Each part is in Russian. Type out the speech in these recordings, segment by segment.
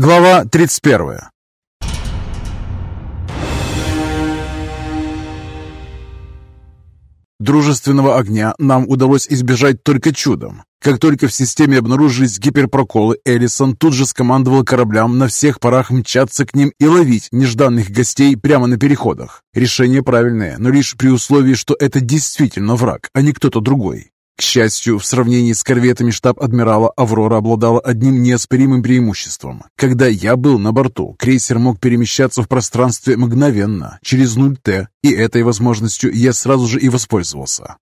Глава 31 Дружественного огня нам удалось избежать только чудом. Как только в системе обнаружились гиперпроколы, Эллисон тут же скомандовал кораблям на всех парах мчаться к ним и ловить нежданных гостей прямо на переходах. Решение правильное, но лишь при условии, что это действительно враг, а не кто-то другой. К счастью, в сравнении с корветами штаб-адмирала «Аврора» обладала одним неоспоримым преимуществом. Когда я был на борту, крейсер мог перемещаться в пространстве мгновенно, через 0Т, и этой возможностью я сразу же и воспользовался.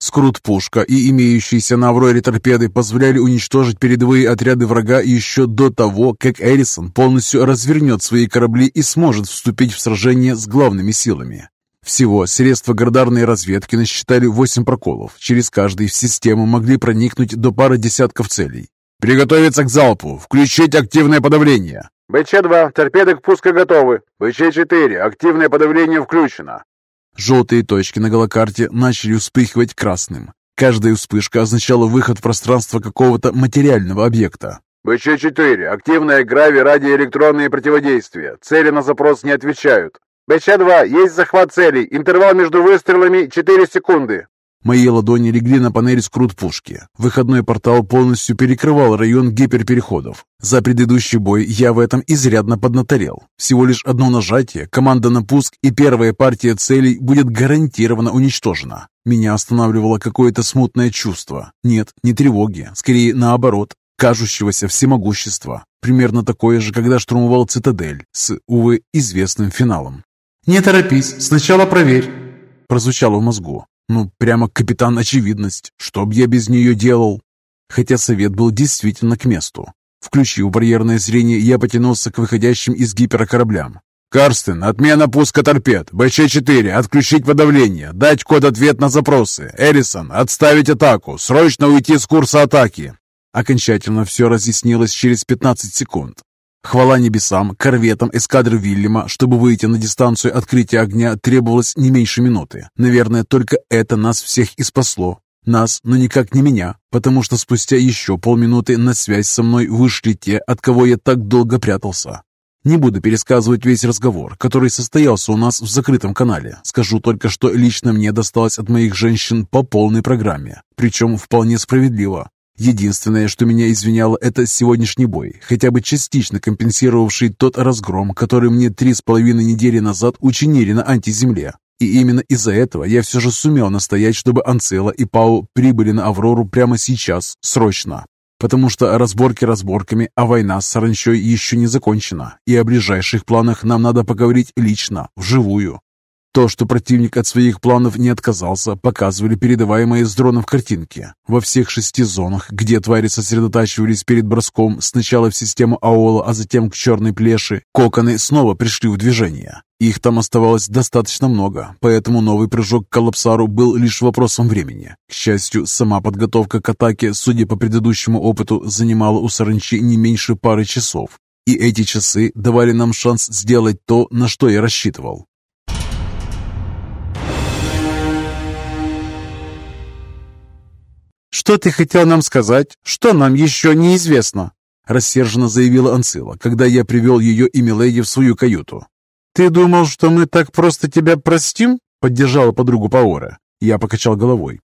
Скрут-пушка и имеющиеся на «Авроре» торпеды позволяли уничтожить передовые отряды врага еще до того, как Эрисон полностью развернет свои корабли и сможет вступить в сражение с главными силами. Всего средства градарной разведки насчитали 8 проколов. Через каждый в систему могли проникнуть до пары десятков целей. «Приготовиться к залпу! Включить активное подавление!» БЧ-2, торпеды к пуску готовы. БЧ-4, активное подавление включено. Желтые точки на голокарте начали вспыхивать красным. Каждая вспышка означала выход в пространство какого-то материального объекта. БЧ-4, активное грави-радиоэлектронные противодействия. Цели на запрос не отвечают. БЧ-2, есть захват целей. Интервал между выстрелами 4 секунды. Мои ладони легли на панель скрут пушки. Выходной портал полностью перекрывал район гиперпереходов. За предыдущий бой я в этом изрядно поднаторел. Всего лишь одно нажатие, команда на пуск и первая партия целей будет гарантированно уничтожена. Меня останавливало какое-то смутное чувство. Нет, не тревоги, скорее наоборот, кажущегося всемогущества. Примерно такое же, когда штурмовал цитадель с, увы, известным финалом. «Не торопись, сначала проверь», — прозвучало в мозгу. Ну, прямо капитан очевидность. Что б я без нее делал? Хотя совет был действительно к месту. Включив барьерное зрение, я потянулся к выходящим из гипера кораблям. «Карстен, отмена пуска торпед. БЧ-4, отключить подавление. Дать код-ответ на запросы. Эрисон, отставить атаку. Срочно уйти с курса атаки». Окончательно все разъяснилось через 15 секунд. Хвала небесам, корветам эскадры Вильяма, чтобы выйти на дистанцию открытия огня, требовалось не меньше минуты. Наверное, только это нас всех и спасло. Нас, но никак не меня, потому что спустя еще полминуты на связь со мной вышли те, от кого я так долго прятался. Не буду пересказывать весь разговор, который состоялся у нас в закрытом канале. Скажу только, что лично мне досталось от моих женщин по полной программе, причем вполне справедливо. Единственное, что меня извиняло, это сегодняшний бой, хотя бы частично компенсировавший тот разгром, который мне три с половиной недели назад учинили на антиземле. И именно из-за этого я все же сумел настоять, чтобы Анцела и Пау прибыли на Аврору прямо сейчас, срочно. Потому что разборки разборками, а война с Саранчой еще не закончена, и о ближайших планах нам надо поговорить лично, вживую. То, что противник от своих планов не отказался, показывали передаваемые с дронов картинки. Во всех шести зонах, где твари сосредотачивались перед броском, сначала в систему Аола, а затем к черной плеши, коконы снова пришли в движение. Их там оставалось достаточно много, поэтому новый прыжок к коллапсару был лишь вопросом времени. К счастью, сама подготовка к атаке, судя по предыдущему опыту, занимала у саранчи не меньше пары часов. И эти часы давали нам шанс сделать то, на что я рассчитывал. «Что ты хотел нам сказать? Что нам еще неизвестно?» Рассерженно заявила Анцила, когда я привел ее и Миледи в свою каюту. «Ты думал, что мы так просто тебя простим?» Поддержала подругу Паора. Я покачал головой.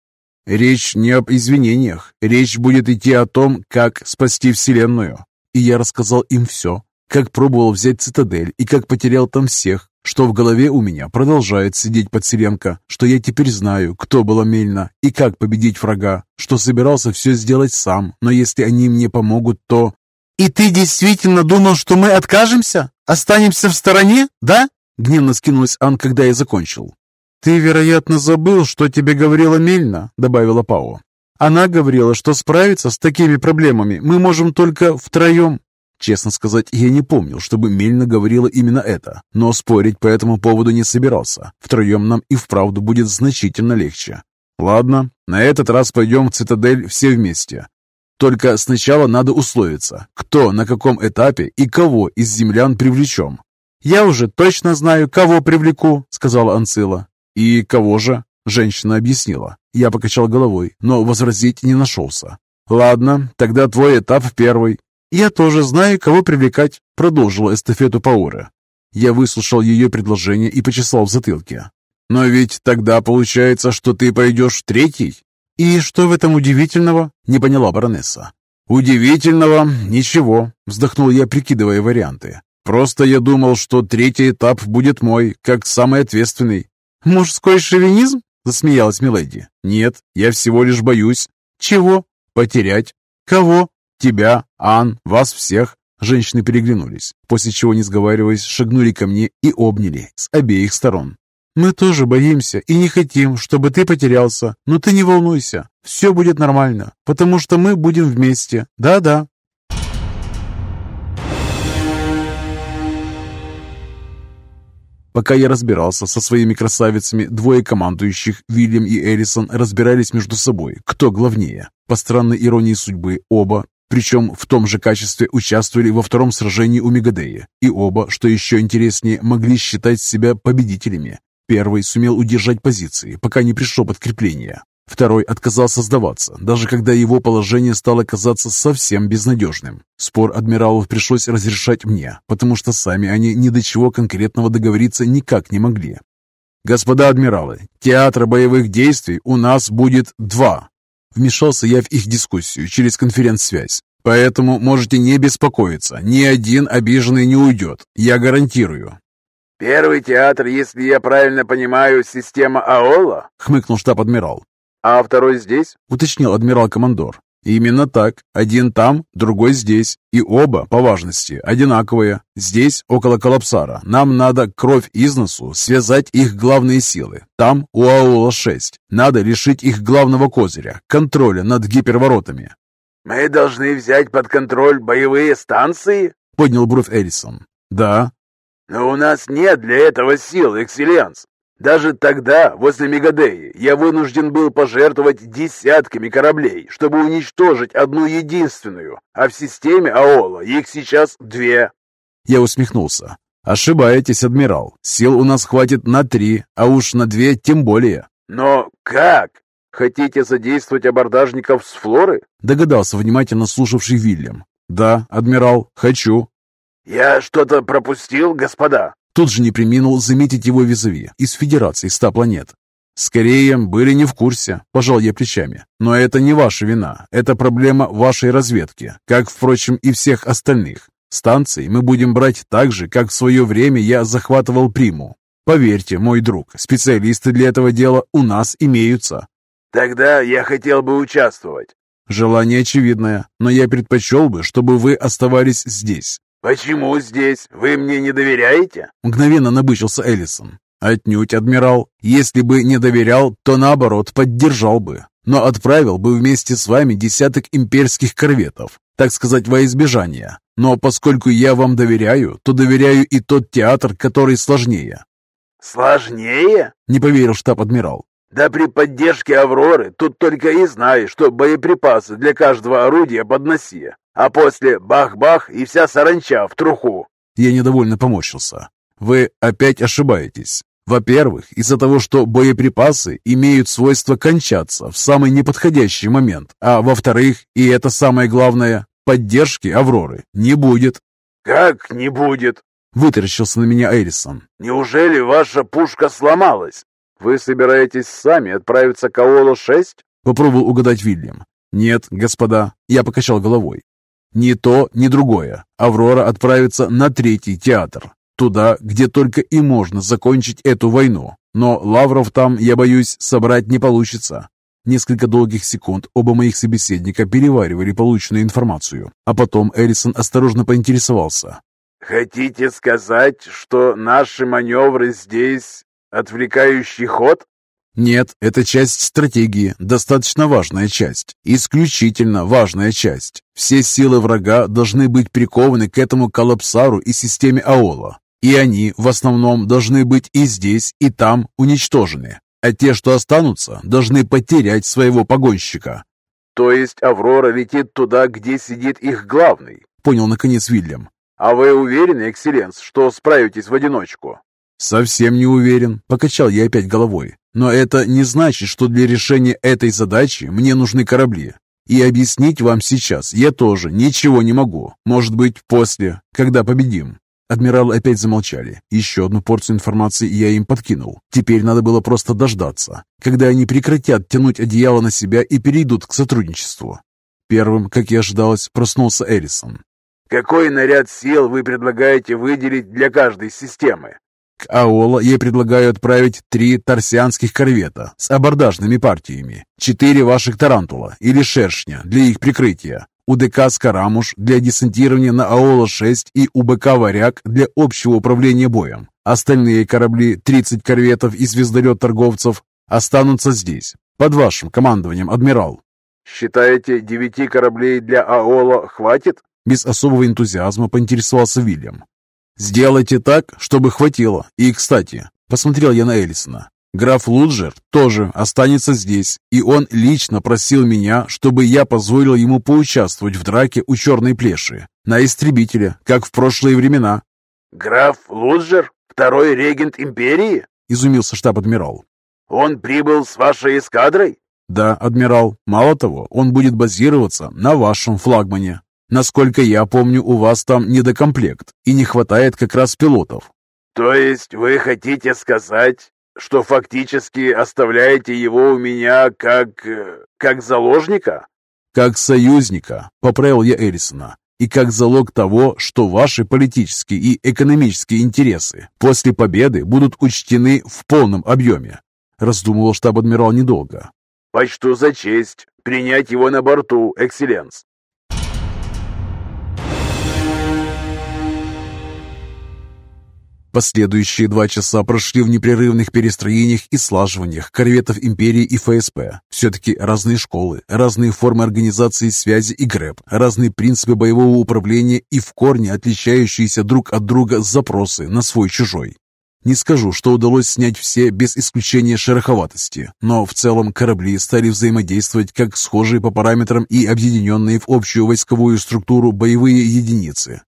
«Речь не об извинениях. Речь будет идти о том, как спасти Вселенную». И я рассказал им все. Как пробовал взять цитадель и как потерял там всех, что в голове у меня продолжает сидеть подселенка, что я теперь знаю, кто была Мельна и как победить врага, что собирался все сделать сам, но если они мне помогут, то... «И ты действительно думал, что мы откажемся? Останемся в стороне, да?» Гневно скинулась Ан, когда я закончил. «Ты, вероятно, забыл, что тебе говорила Мельна», — добавила Пао. «Она говорила, что справиться с такими проблемами мы можем только втроем. Честно сказать, я не помнил, чтобы Мельна говорила именно это, но спорить по этому поводу не собирался. Втроем нам и вправду будет значительно легче. Ладно, на этот раз пойдем в цитадель все вместе. Только сначала надо условиться, кто на каком этапе и кого из землян привлечем. «Я уже точно знаю, кого привлеку», — сказала Анцила. «И кого же?» — женщина объяснила. Я покачал головой, но возразить не нашелся. «Ладно, тогда твой этап первый. «Я тоже знаю, кого привлекать», — продолжила эстафету Паура. Я выслушал ее предложение и почесал в затылке. «Но ведь тогда получается, что ты пойдешь третий?» «И что в этом удивительного?» — не поняла баронесса. «Удивительного? Ничего», — вздохнул я, прикидывая варианты. «Просто я думал, что третий этап будет мой, как самый ответственный». «Мужской шовинизм?» — засмеялась Миледи. «Нет, я всего лишь боюсь». «Чего?» «Потерять». «Кого?» «Тебя, Ан, вас всех». Женщины переглянулись, после чего, не сговариваясь, шагнули ко мне и обняли с обеих сторон. «Мы тоже боимся и не хотим, чтобы ты потерялся, но ты не волнуйся, все будет нормально, потому что мы будем вместе, да-да». Пока я разбирался со своими красавицами, двое командующих, Вильям и Эрисон, разбирались между собой, кто главнее. По странной иронии судьбы, оба, причем в том же качестве участвовали во втором сражении у Мегадея, и оба, что еще интереснее, могли считать себя победителями. Первый сумел удержать позиции, пока не пришло подкрепление. Второй отказался сдаваться, даже когда его положение стало казаться совсем безнадежным. Спор адмиралов пришлось разрешать мне, потому что сами они ни до чего конкретного договориться никак не могли. «Господа адмиралы, театра боевых действий у нас будет два!» Вмешался я в их дискуссию через конференц-связь. «Поэтому можете не беспокоиться, ни один обиженный не уйдет, я гарантирую». «Первый театр, если я правильно понимаю, система АОЛа?» — хмыкнул штаб-адмирал. «А второй здесь?» — уточнил адмирал-командор. «Именно так. Один там, другой здесь. И оба, по важности, одинаковые. Здесь, около Коллапсара, нам надо кровь из носу, связать их главные силы. Там, у Аула-6, надо лишить их главного козыря, контроля над гиперворотами». «Мы должны взять под контроль боевые станции?» — поднял бровь Эрисон. «Да». «Но у нас нет для этого сил, Экселленс. Даже тогда, возле Мегадеи, я вынужден был пожертвовать десятками кораблей, чтобы уничтожить одну единственную, а в системе АОЛа их сейчас две. Я усмехнулся. Ошибаетесь, адмирал. Сил у нас хватит на три, а уж на две тем более. Но как? Хотите задействовать абордажников с флоры? Догадался внимательно слушавший Вильям. Да, адмирал, хочу. Я что-то пропустил, господа? Тут же не приминул заметить его визави из Федерации ста планет. «Скорее, были не в курсе», – пожал я плечами. «Но это не ваша вина. Это проблема вашей разведки, как, впрочем, и всех остальных. Станции мы будем брать так же, как в свое время я захватывал Приму. Поверьте, мой друг, специалисты для этого дела у нас имеются». «Тогда я хотел бы участвовать». «Желание очевидное, но я предпочел бы, чтобы вы оставались здесь. «Почему здесь? Вы мне не доверяете?» Мгновенно набычился Эллисон. «Отнюдь, адмирал. Если бы не доверял, то наоборот поддержал бы. Но отправил бы вместе с вами десяток имперских корветов, так сказать, во избежание. Но поскольку я вам доверяю, то доверяю и тот театр, который сложнее». «Сложнее?» — не поверил штаб-адмирал. «Да при поддержке «Авроры» тут только и знаешь, что боеприпасы для каждого орудия подноси. А после бах-бах и вся саранча в труху. Я недовольно поморщился. Вы опять ошибаетесь. Во-первых, из-за того, что боеприпасы имеют свойство кончаться в самый неподходящий момент, а во-вторых, и это самое главное, поддержки «Авроры» не будет. «Как не будет?» — вытаращился на меня Эрисон. «Неужели ваша пушка сломалась? Вы собираетесь сами отправиться к Аолу-6?» — попробовал угадать Вильям. «Нет, господа», — я покачал головой. Ни то, ни другое. Аврора отправится на третий театр. Туда, где только и можно закончить эту войну. Но лавров там, я боюсь, собрать не получится. Несколько долгих секунд оба моих собеседника переваривали полученную информацию, а потом Эрисон осторожно поинтересовался. «Хотите сказать, что наши маневры здесь отвлекающий ход?» Нет, это часть стратегии, достаточно важная часть, исключительно важная часть. Все силы врага должны быть прикованы к этому коллапсару и системе Аола. И они в основном должны быть и здесь, и там уничтожены. А те, что останутся, должны потерять своего погонщика. То есть Аврора летит туда, где сидит их главный? Понял наконец Вильям. А вы уверены, Экселленс, что справитесь в одиночку? Совсем не уверен, покачал я опять головой. Но это не значит, что для решения этой задачи мне нужны корабли. И объяснить вам сейчас я тоже ничего не могу. Может быть, после, когда победим. Адмиралы опять замолчали. Еще одну порцию информации я им подкинул. Теперь надо было просто дождаться, когда они прекратят тянуть одеяло на себя и перейдут к сотрудничеству. Первым, как и ожидалось, проснулся Эрисон. «Какой наряд сил вы предлагаете выделить для каждой системы?» К Аола я предлагаю отправить три торсианских корвета с абордажными партиями, четыре ваших тарантула или шершня для их прикрытия, УДК «Скарамуш» для десантирования на Аола-6 и УБК «Варяг» для общего управления боем. Остальные корабли, 30 корветов и звездолет торговцев, останутся здесь, под вашим командованием, адмирал. «Считаете, девяти кораблей для Аола хватит?» Без особого энтузиазма поинтересовался Вильям. «Сделайте так, чтобы хватило. И, кстати, посмотрел я на Элисона. Граф Луджер тоже останется здесь, и он лично просил меня, чтобы я позволил ему поучаствовать в драке у Черной Плеши на истребителе, как в прошлые времена». «Граф Луджер? Второй регент Империи?» – изумился штаб-адмирал. «Он прибыл с вашей эскадрой?» «Да, адмирал. Мало того, он будет базироваться на вашем флагмане. Насколько я помню, у вас там недокомплект, и не хватает как раз пилотов». «То есть вы хотите сказать, что фактически оставляете его у меня как... Как заложника?» «Как союзника», — поправил я Эрисона, «и как залог того, что ваши политические и экономические интересы после победы будут учтены в полном объеме», — раздумывал штаб-адмирал недолго. «Почту за честь принять его на борту, экселленс». Последующие два часа прошли в непрерывных перестроениях и слаживаниях корветов Империи и ФСП. Все-таки разные школы, разные формы организации связи и ГРЭП, разные принципы боевого управления и в корне отличающиеся друг от друга запросы на свой-чужой. Не скажу, что удалось снять все без исключения шероховатости, но в целом корабли стали взаимодействовать как схожие по параметрам и объединенные в общую войсковую структуру боевые единицы.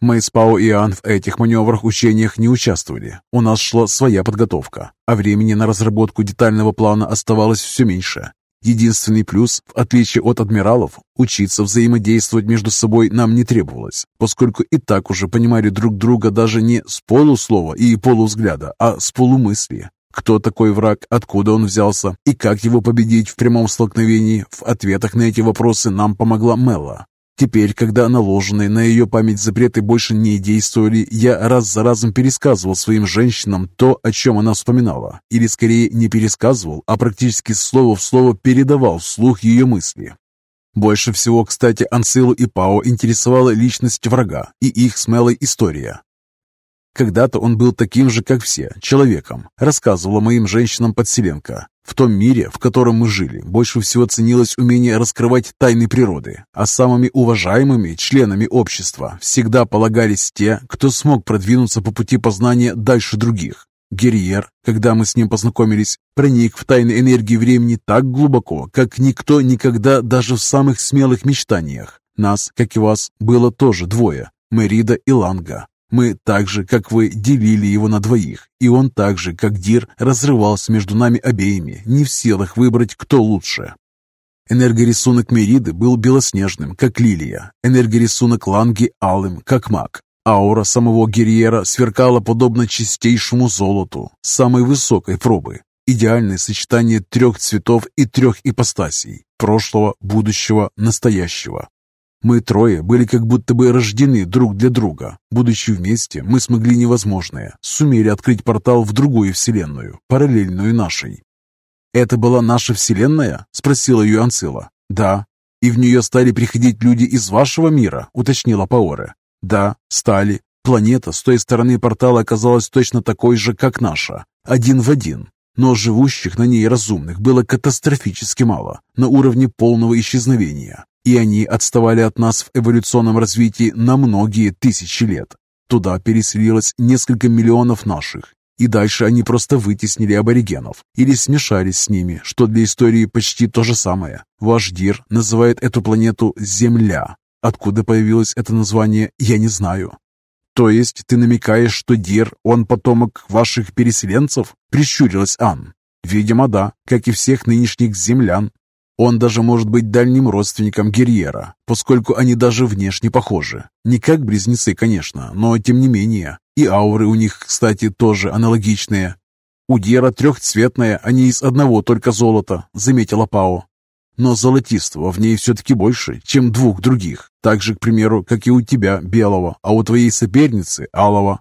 Мы с Пао и Ан в этих маневрах-учениях не участвовали. У нас шла своя подготовка, а времени на разработку детального плана оставалось все меньше. Единственный плюс, в отличие от адмиралов, учиться взаимодействовать между собой нам не требовалось, поскольку и так уже понимали друг друга даже не с полуслова и полувзгляда, а с полумысли. Кто такой враг, откуда он взялся и как его победить в прямом столкновении, в ответах на эти вопросы нам помогла Мелла. Теперь, когда наложенные на ее память запреты больше не действовали, я раз за разом пересказывал своим женщинам то, о чем она вспоминала. Или скорее не пересказывал, а практически слово в слово передавал вслух ее мысли. Больше всего, кстати, Ансилу и Пао интересовала личность врага и их с Мелой история. Когда-то он был таким же, как все, человеком, рассказывала моим женщинам подселенка. В том мире, в котором мы жили, больше всего ценилось умение раскрывать тайны природы, а самыми уважаемыми членами общества всегда полагались те, кто смог продвинуться по пути познания дальше других. Герьер, когда мы с ним познакомились, проник в тайны энергии времени так глубоко, как никто никогда даже в самых смелых мечтаниях. Нас, как и вас, было тоже двое – Мерида и Ланга. Мы так же, как вы, делили его на двоих, и он так же, как Дир, разрывался между нами обеими, не в силах выбрать, кто лучше. Энергорисунок Мериды был белоснежным, как лилия, энергорисунок Ланги – алым, как мак. Аура самого Герьера сверкала подобно чистейшему золоту, самой высокой пробы. Идеальное сочетание трех цветов и трех ипостасей – прошлого, будущего, настоящего. Мы трое были как будто бы рождены друг для друга. Будучи вместе, мы смогли невозможное, сумели открыть портал в другую вселенную, параллельную нашей. «Это была наша вселенная?» – спросила ее Анцила. «Да». «И в нее стали приходить люди из вашего мира?» – уточнила Паоре. «Да, стали. Планета с той стороны портала оказалась точно такой же, как наша. Один в один. Но живущих на ней разумных было катастрофически мало, на уровне полного исчезновения и они отставали от нас в эволюционном развитии на многие тысячи лет. Туда переселилось несколько миллионов наших, и дальше они просто вытеснили аборигенов или смешались с ними, что для истории почти то же самое. Ваш Дир называет эту планету Земля. Откуда появилось это название, я не знаю. То есть ты намекаешь, что Дир, он потомок ваших переселенцев? Прищурилась Ан. Видимо, да, как и всех нынешних землян. Он даже может быть дальним родственником Герьера, поскольку они даже внешне похожи. Не как близнецы, конечно, но тем не менее. И ауры у них, кстати, тоже аналогичные. У Гера трехцветная, а не из одного только золота, заметила Пао. Но золотистого в ней все-таки больше, чем двух других. Так же, к примеру, как и у тебя, белого, а у твоей соперницы, алого.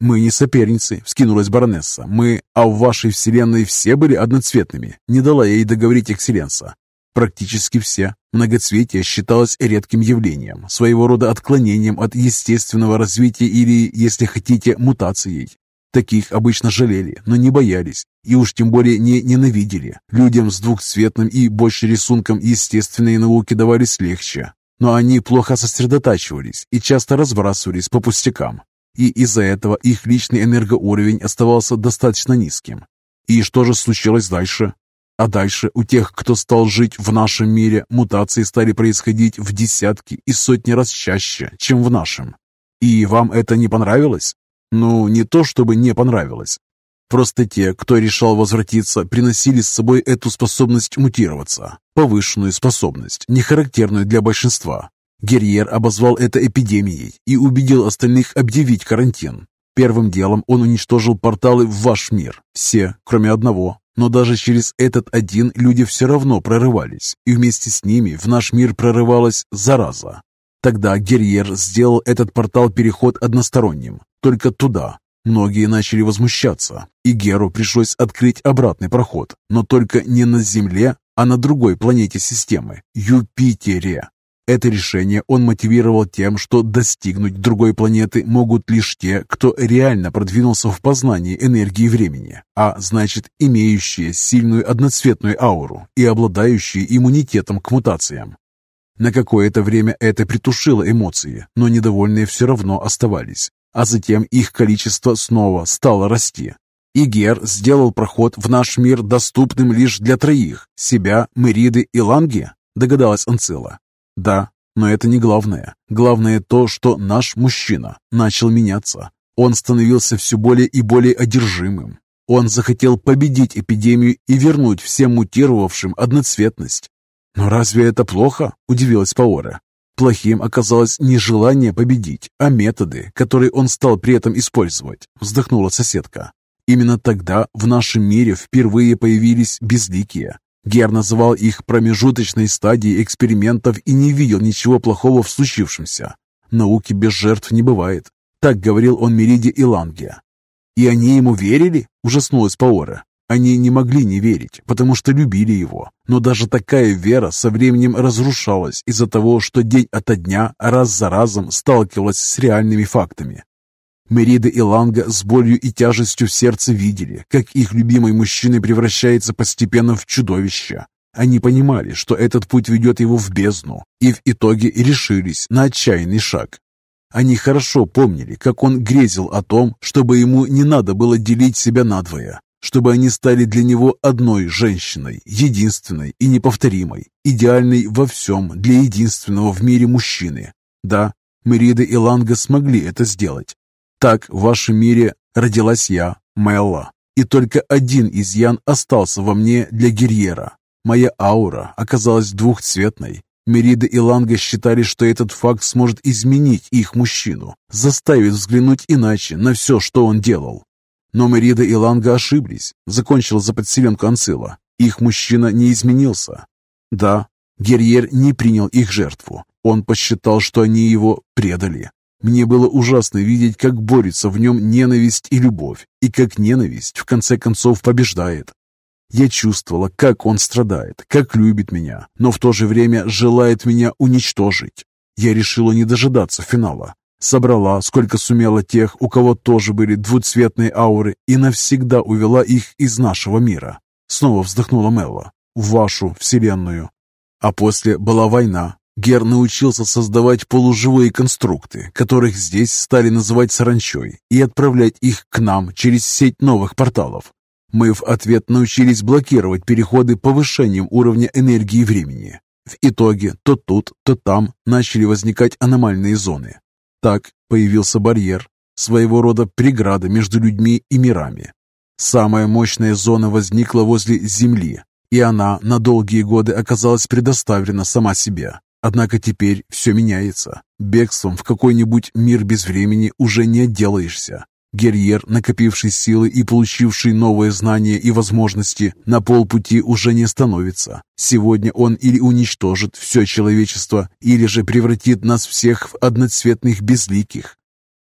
«Мы не соперницы», — вскинулась баронесса. «Мы, а в вашей вселенной все были одноцветными», — не дала ей договорить экселленса. Практически все. Многоцветие считалось редким явлением, своего рода отклонением от естественного развития или, если хотите, мутацией. Таких обычно жалели, но не боялись, и уж тем более не ненавидели. Людям с двухцветным и больше рисунком естественные науки давались легче, но они плохо сосредотачивались и часто разбрасывались по пустякам. И из-за этого их личный энергоуровень оставался достаточно низким. И что же случилось дальше? А дальше у тех, кто стал жить в нашем мире, мутации стали происходить в десятки и сотни раз чаще, чем в нашем. И вам это не понравилось? Ну, не то чтобы не понравилось. Просто те, кто решал возвратиться, приносили с собой эту способность мутироваться. Повышенную способность, не характерную для большинства. Герьер обозвал это эпидемией и убедил остальных объявить карантин. Первым делом он уничтожил порталы в ваш мир. Все, кроме одного. Но даже через этот один люди все равно прорывались, и вместе с ними в наш мир прорывалась зараза. Тогда Герьер сделал этот портал-переход односторонним, только туда. Многие начали возмущаться, и Геру пришлось открыть обратный проход, но только не на Земле, а на другой планете системы – Юпитере. Это решение он мотивировал тем, что достигнуть другой планеты могут лишь те, кто реально продвинулся в познании энергии времени, а значит, имеющие сильную одноцветную ауру и обладающие иммунитетом к мутациям. На какое-то время это притушило эмоции, но недовольные все равно оставались, а затем их количество снова стало расти. Игер сделал проход в наш мир доступным лишь для троих – себя, Мериды и Ланги, догадалась Анцила. Да, но это не главное. Главное то, что наш мужчина начал меняться. Он становился все более и более одержимым. Он захотел победить эпидемию и вернуть всем мутировавшим одноцветность. «Но разве это плохо?» – удивилась Паора. Плохим оказалось не желание победить, а методы, которые он стал при этом использовать, вздохнула соседка. Именно тогда в нашем мире впервые появились безликие, Гер называл их промежуточной стадией экспериментов и не видел ничего плохого в случившемся. Науки без жертв не бывает. Так говорил он Мериде и Ланге. «И они ему верили?» – ужаснулась Паора. Они не могли не верить, потому что любили его. Но даже такая вера со временем разрушалась из-за того, что день ото дня, раз за разом сталкивалась с реальными фактами. Мерида и Ланга с болью и тяжестью в сердце видели, как их любимый мужчина превращается постепенно в чудовище. Они понимали, что этот путь ведет его в бездну, и в итоге решились на отчаянный шаг. Они хорошо помнили, как он грезил о том, чтобы ему не надо было делить себя надвое, чтобы они стали для него одной женщиной, единственной и неповторимой, идеальной во всем для единственного в мире мужчины. Да, Мерида и Ланга смогли это сделать, так в вашем мире родилась я, Мелла, и только один изъян остался во мне для Герьера. Моя аура оказалась двухцветной. Мерида и Ланга считали, что этот факт сможет изменить их мужчину, заставить взглянуть иначе на все, что он делал. Но Мерида и Ланга ошиблись, закончил за подселенку Анцила. Их мужчина не изменился. Да, Герьер не принял их жертву. Он посчитал, что они его предали. Мне было ужасно видеть, как борется в нем ненависть и любовь, и как ненависть в конце концов побеждает. Я чувствовала, как он страдает, как любит меня, но в то же время желает меня уничтожить. Я решила не дожидаться финала. Собрала, сколько сумела тех, у кого тоже были двуцветные ауры, и навсегда увела их из нашего мира. Снова вздохнула Мелла. В вашу вселенную. А после была война, Гер научился создавать полуживые конструкты, которых здесь стали называть саранчой, и отправлять их к нам через сеть новых порталов. Мы в ответ научились блокировать переходы повышением уровня энергии времени. В итоге то тут, то там начали возникать аномальные зоны. Так появился барьер, своего рода преграда между людьми и мирами. Самая мощная зона возникла возле Земли, и она на долгие годы оказалась предоставлена сама себе. Однако теперь все меняется. Бегством в какой-нибудь мир без времени уже не отделаешься. Герьер, накопивший силы и получивший новые знания и возможности, на полпути уже не становится. Сегодня он или уничтожит все человечество, или же превратит нас всех в одноцветных безликих.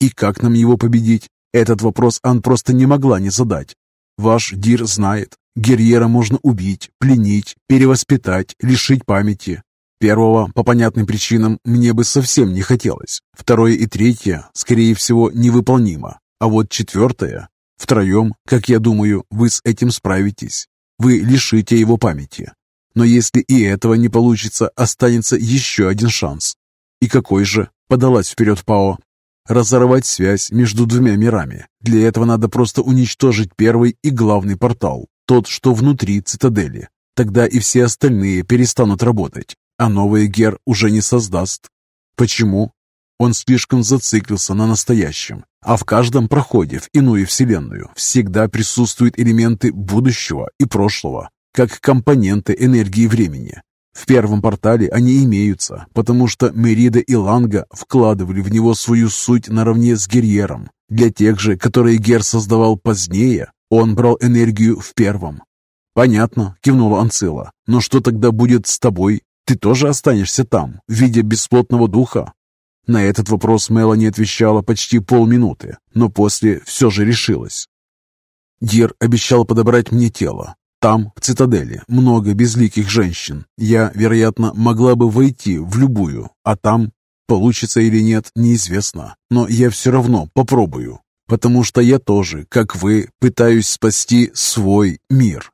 И как нам его победить? Этот вопрос Ан просто не могла не задать. Ваш Дир знает, Герьера можно убить, пленить, перевоспитать, лишить памяти. Первого, по понятным причинам, мне бы совсем не хотелось. Второе и третье, скорее всего, невыполнимо. А вот четвертое, втроем, как я думаю, вы с этим справитесь. Вы лишите его памяти. Но если и этого не получится, останется еще один шанс. И какой же? Подалась вперед Пао. Разорвать связь между двумя мирами. Для этого надо просто уничтожить первый и главный портал, тот, что внутри цитадели. Тогда и все остальные перестанут работать, а новый Гер уже не создаст. Почему? Он слишком зациклился на настоящем, а в каждом проходе в иную вселенную всегда присутствуют элементы будущего и прошлого, как компоненты энергии времени. В первом портале они имеются, потому что Мерида и Ланга вкладывали в него свою суть наравне с Герьером. Для тех же, которые Гер создавал позднее, он брал энергию в первом. «Понятно», — кивнула Анцила. «Но что тогда будет с тобой? Ты тоже останешься там, в виде бесплотного духа?» На этот вопрос Мелани отвечала почти полминуты, но после все же решилась. Дир обещал подобрать мне тело, там, в цитадели, много безликих женщин. Я, вероятно, могла бы войти в любую, а там, получится или нет, неизвестно. Но я все равно попробую, потому что я тоже, как вы, пытаюсь спасти свой мир.